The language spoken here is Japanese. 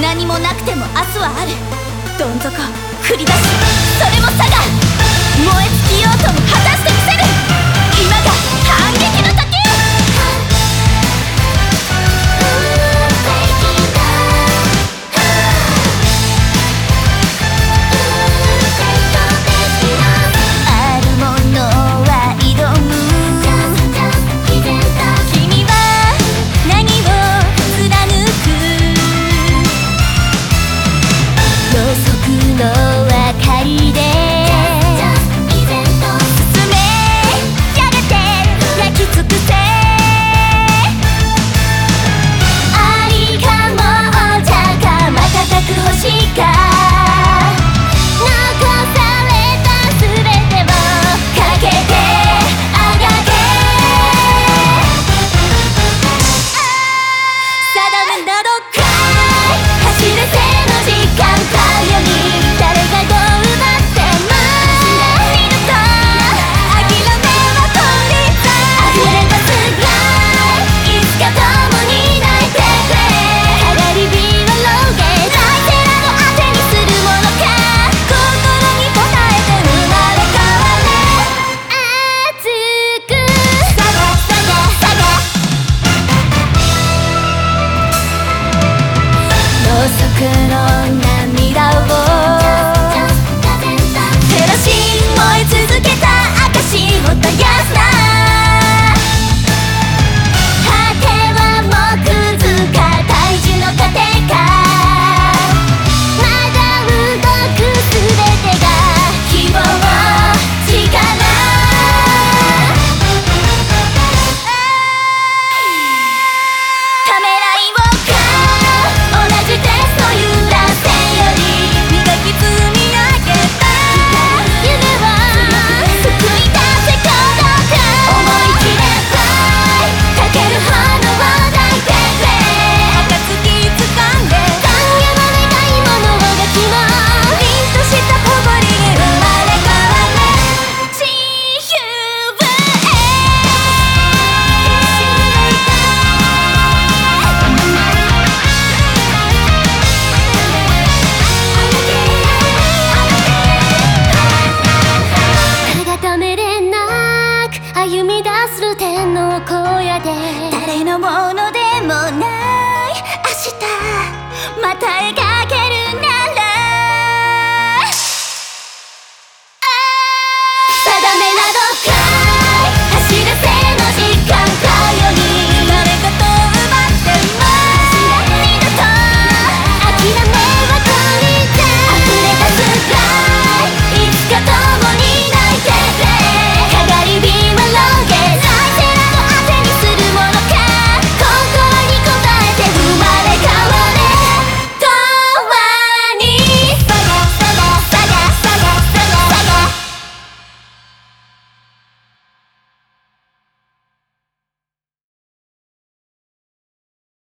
何もなくても明日はある。どん底繰り出しそれも could I のものでもない。明日また描けるなら。定めなど